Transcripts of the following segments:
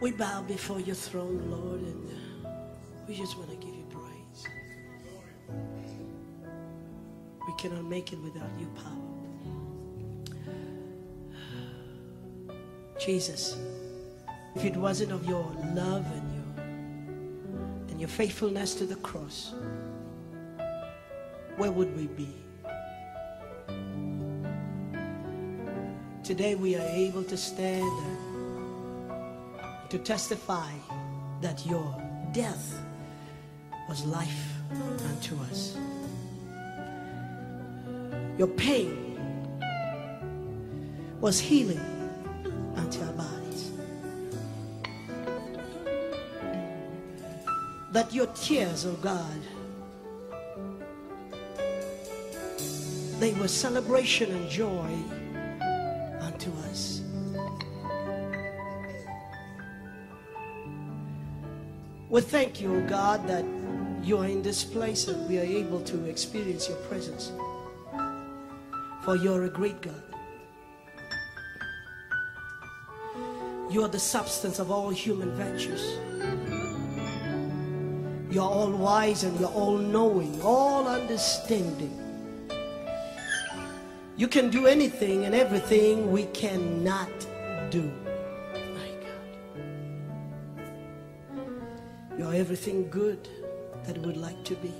We bow before your throne, Lord, and we just want to give you praise. We cannot make it without your power. Jesus, if it wasn't of your love and your and your faithfulness to the cross, where would we be? Today we are able to stand to testify that your death was life unto us. Your pain was healing unto our bodies. That your tears, oh God, they were celebration and joy We thank you, God, that you are in this place and we are able to experience your presence. For you're a great God. You are the substance of all human virtues. You're all wise and you're all knowing, all understanding. You can do anything and everything we cannot do. Everything good that we would like to be.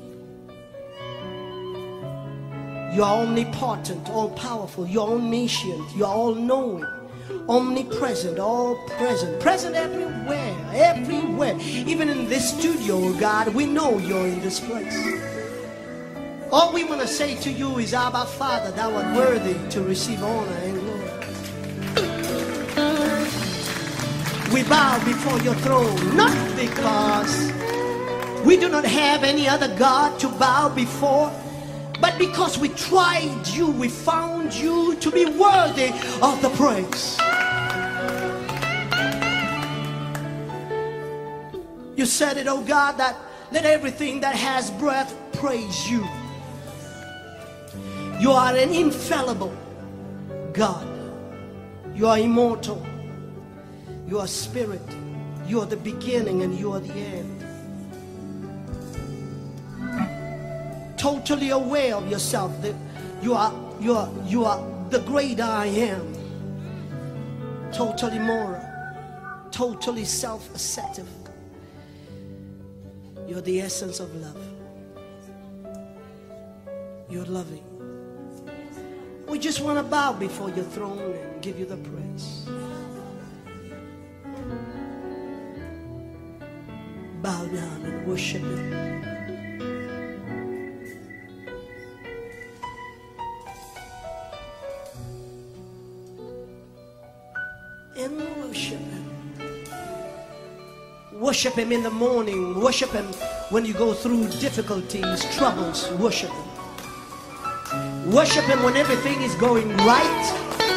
You're omnipotent, all powerful, you're omniscient, you're all knowing, omnipresent, all present, present everywhere, everywhere. Even in this studio, God, we know you're in this place. All we want to say to you is, Abba, Father, thou art worthy to receive honor and glory. We bow before your throne, not because we do not have any other God to bow before, but because we tried you, we found you to be worthy of the praise. You said it, oh God, that let everything that has breath praise you. You are an infallible God. You are immortal. You are spirit. You are the beginning and you are the end. Totally aware of yourself that you are you are you are the great I am. Totally moral. Totally self-assertive. You're the essence of love. You're loving. We just want to bow before your throne and give you the praise. Bow down and worship him. And worship him. Worship him in the morning. Worship him when you go through difficulties, troubles. Worship him. Worship him when everything is going right,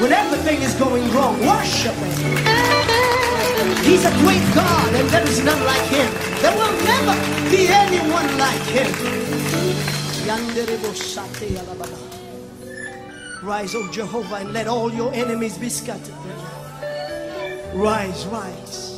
when everything is going wrong. Worship him. He's a great God, and there is none like him. There will never be anyone like him. Rise, O Jehovah, and let all your enemies be scattered. Rise, rise.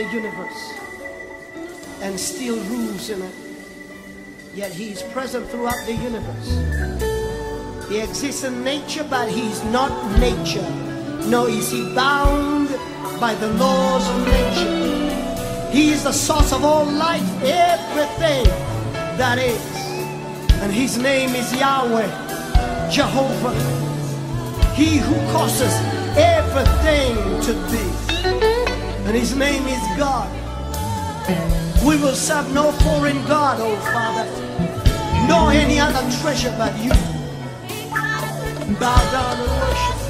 The universe and still rules in it. Yet he is present throughout the universe. He exists in nature, but he is not nature. Nor is he bound by the laws of nature. He is the source of all life, everything that is. And his name is Yahweh, Jehovah. He who causes everything to be. And his name is God. We will serve no foreign God, oh Father, nor any other treasure but you. Bow down and worship.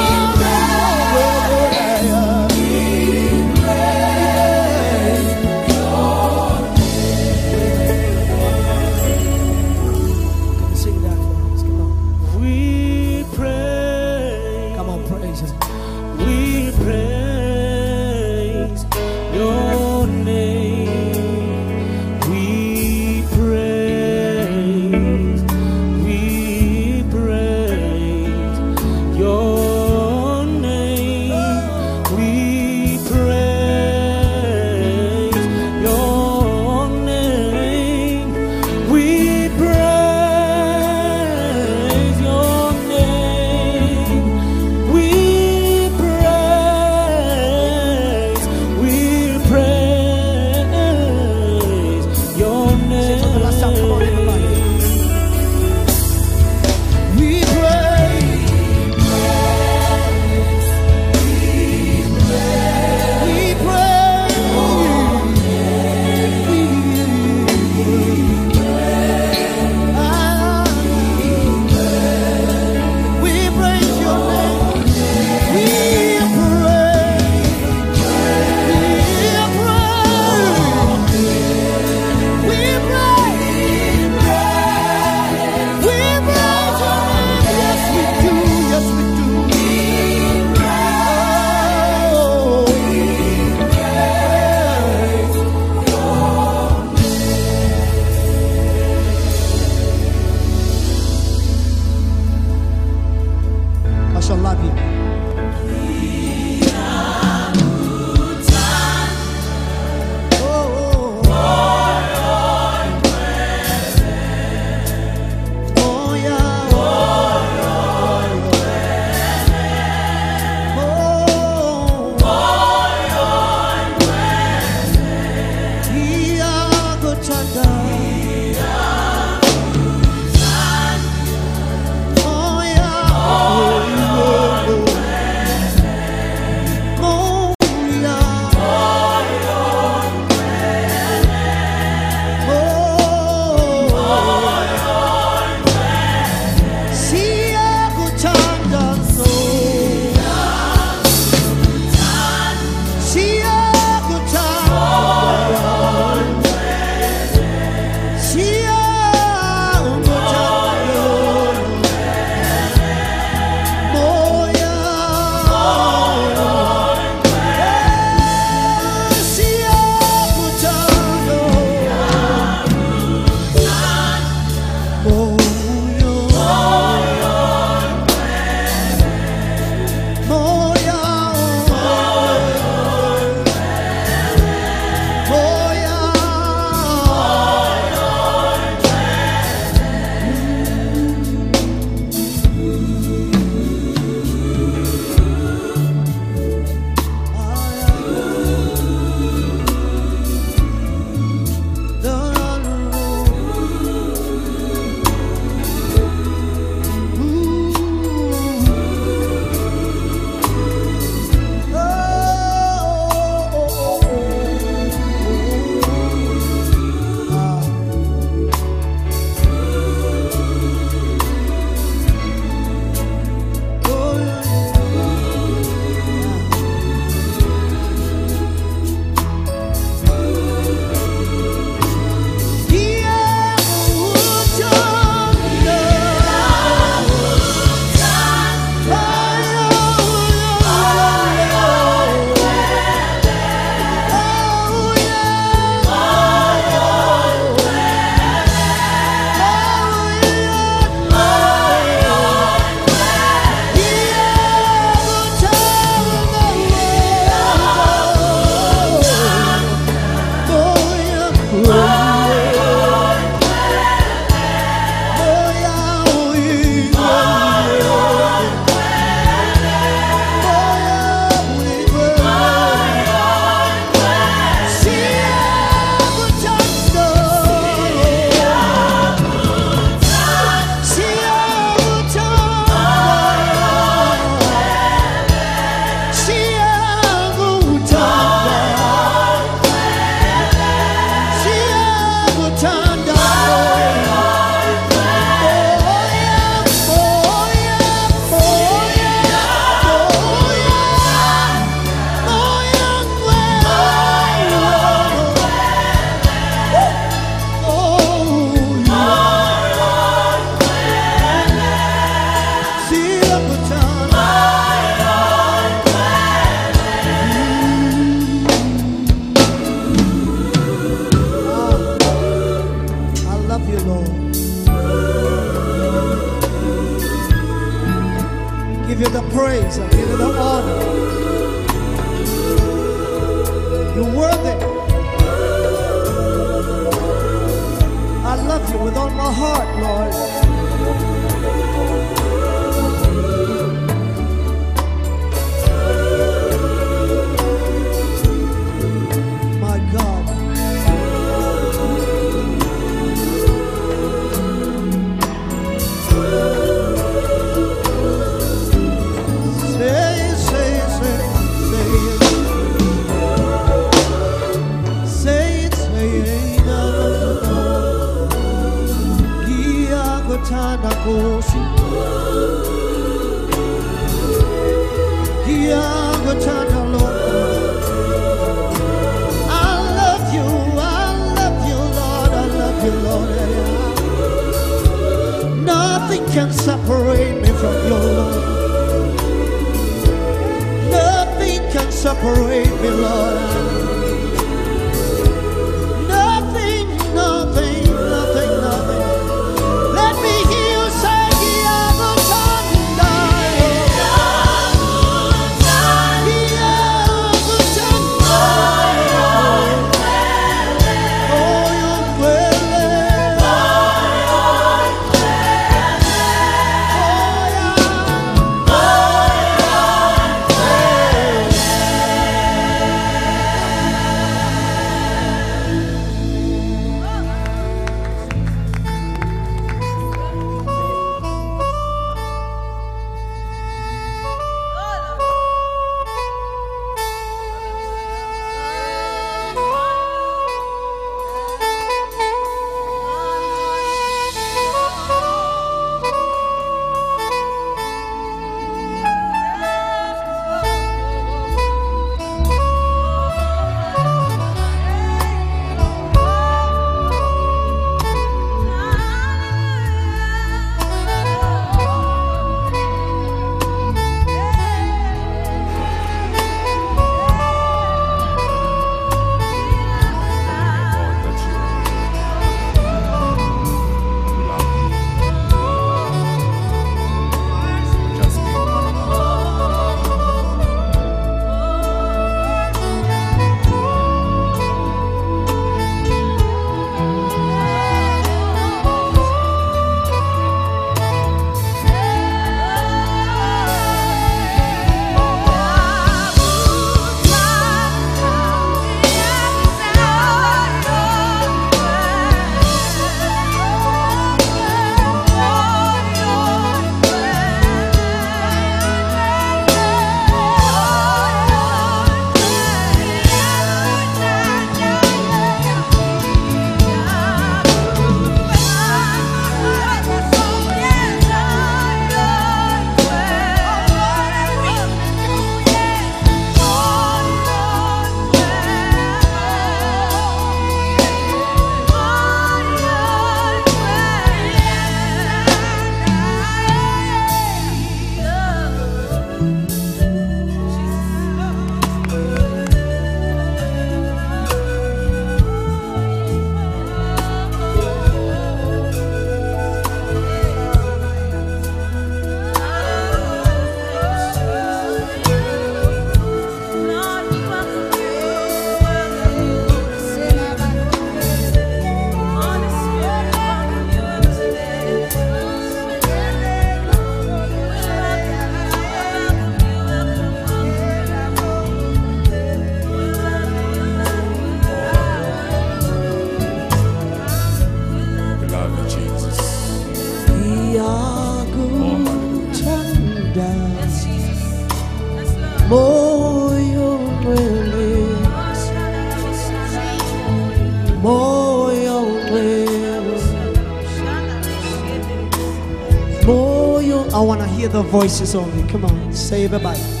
Voices only. Come on say bye bye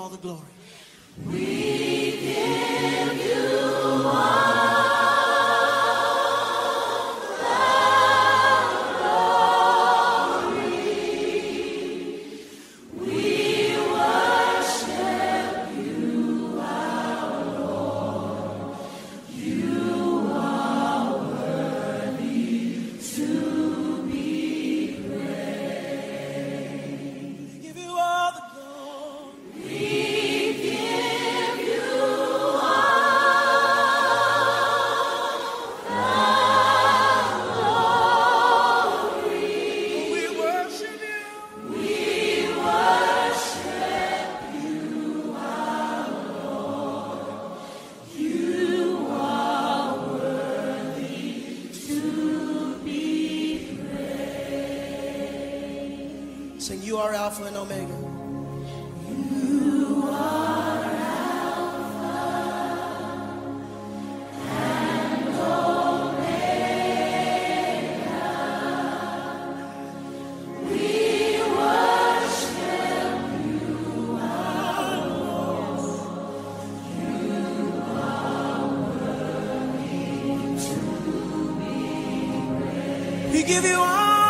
all the glory. We give you all,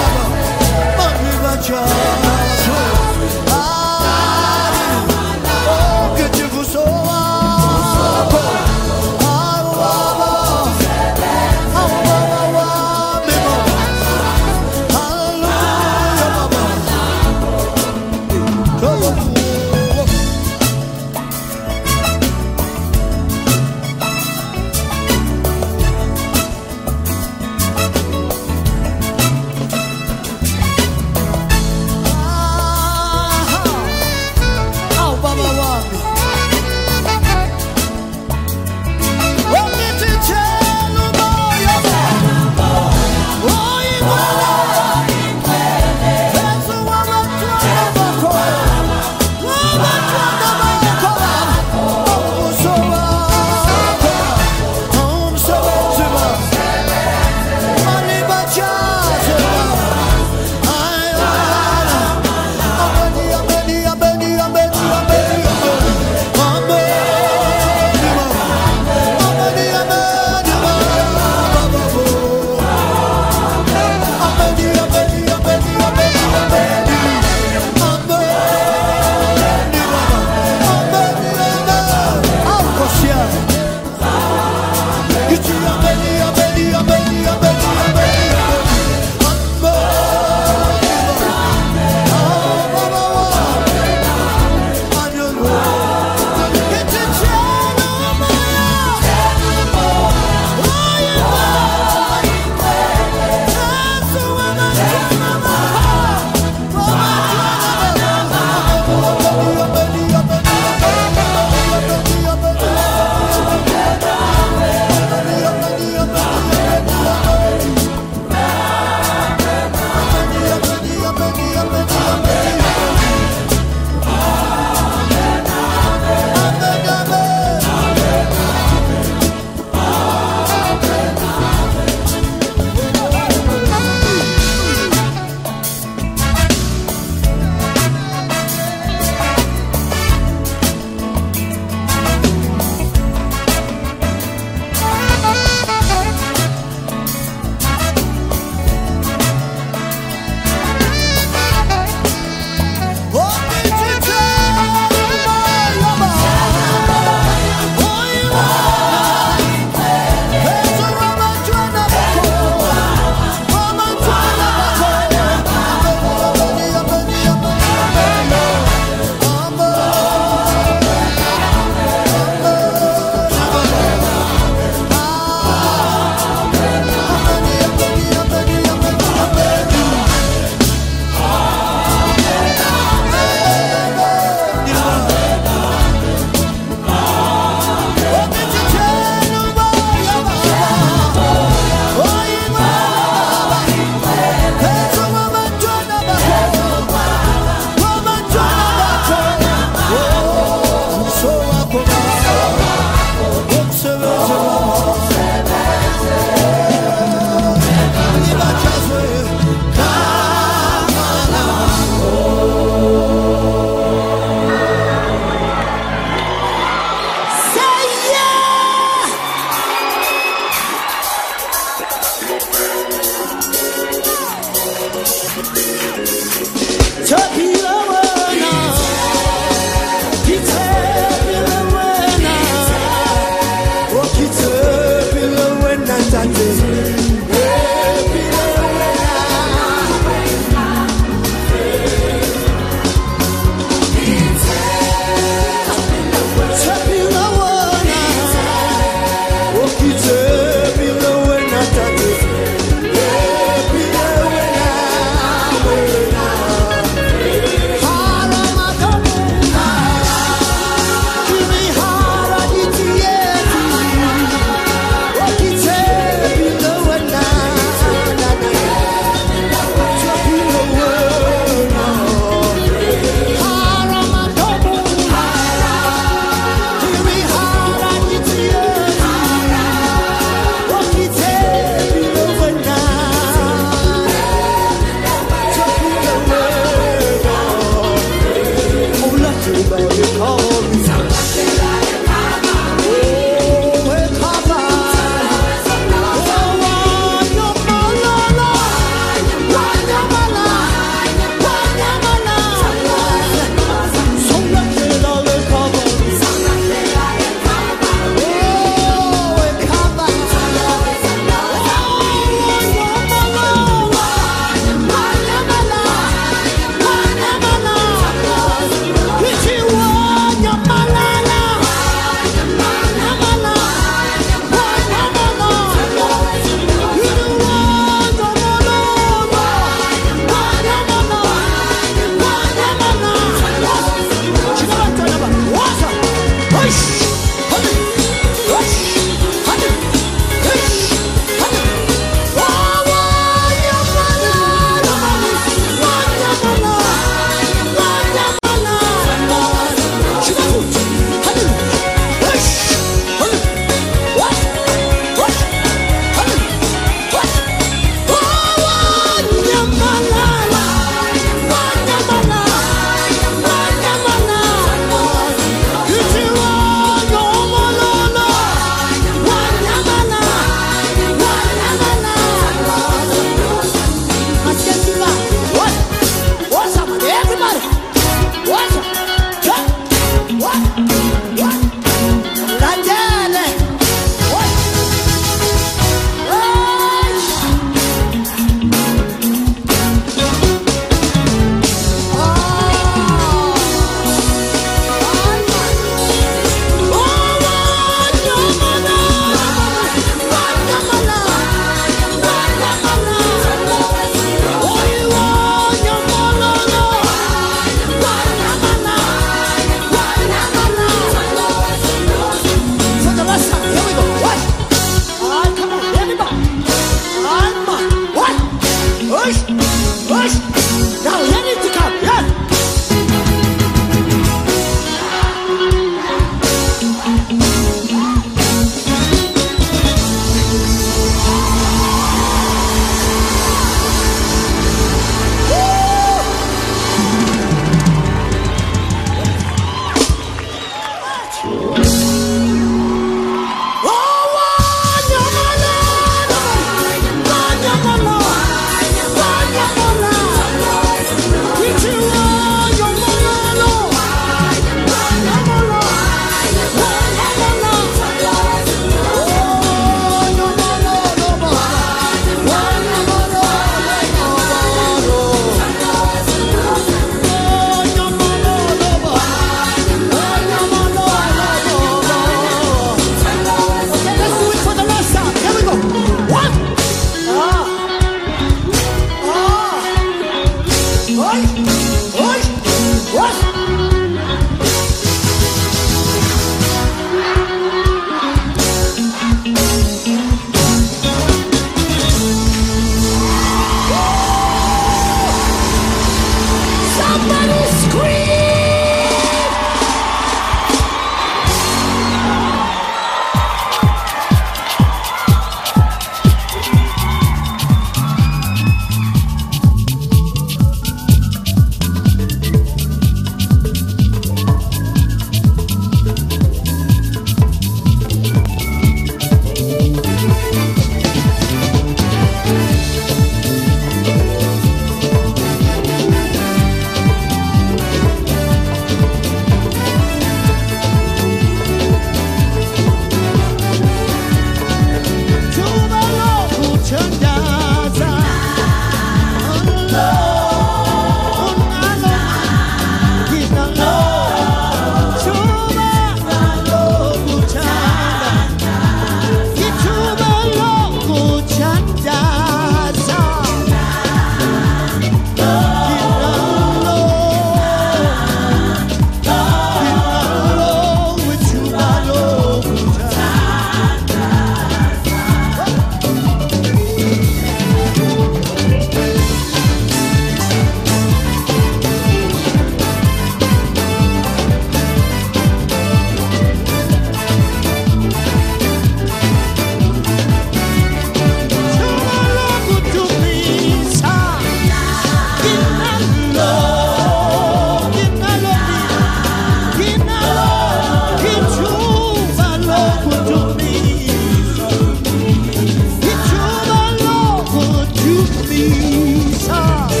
you please.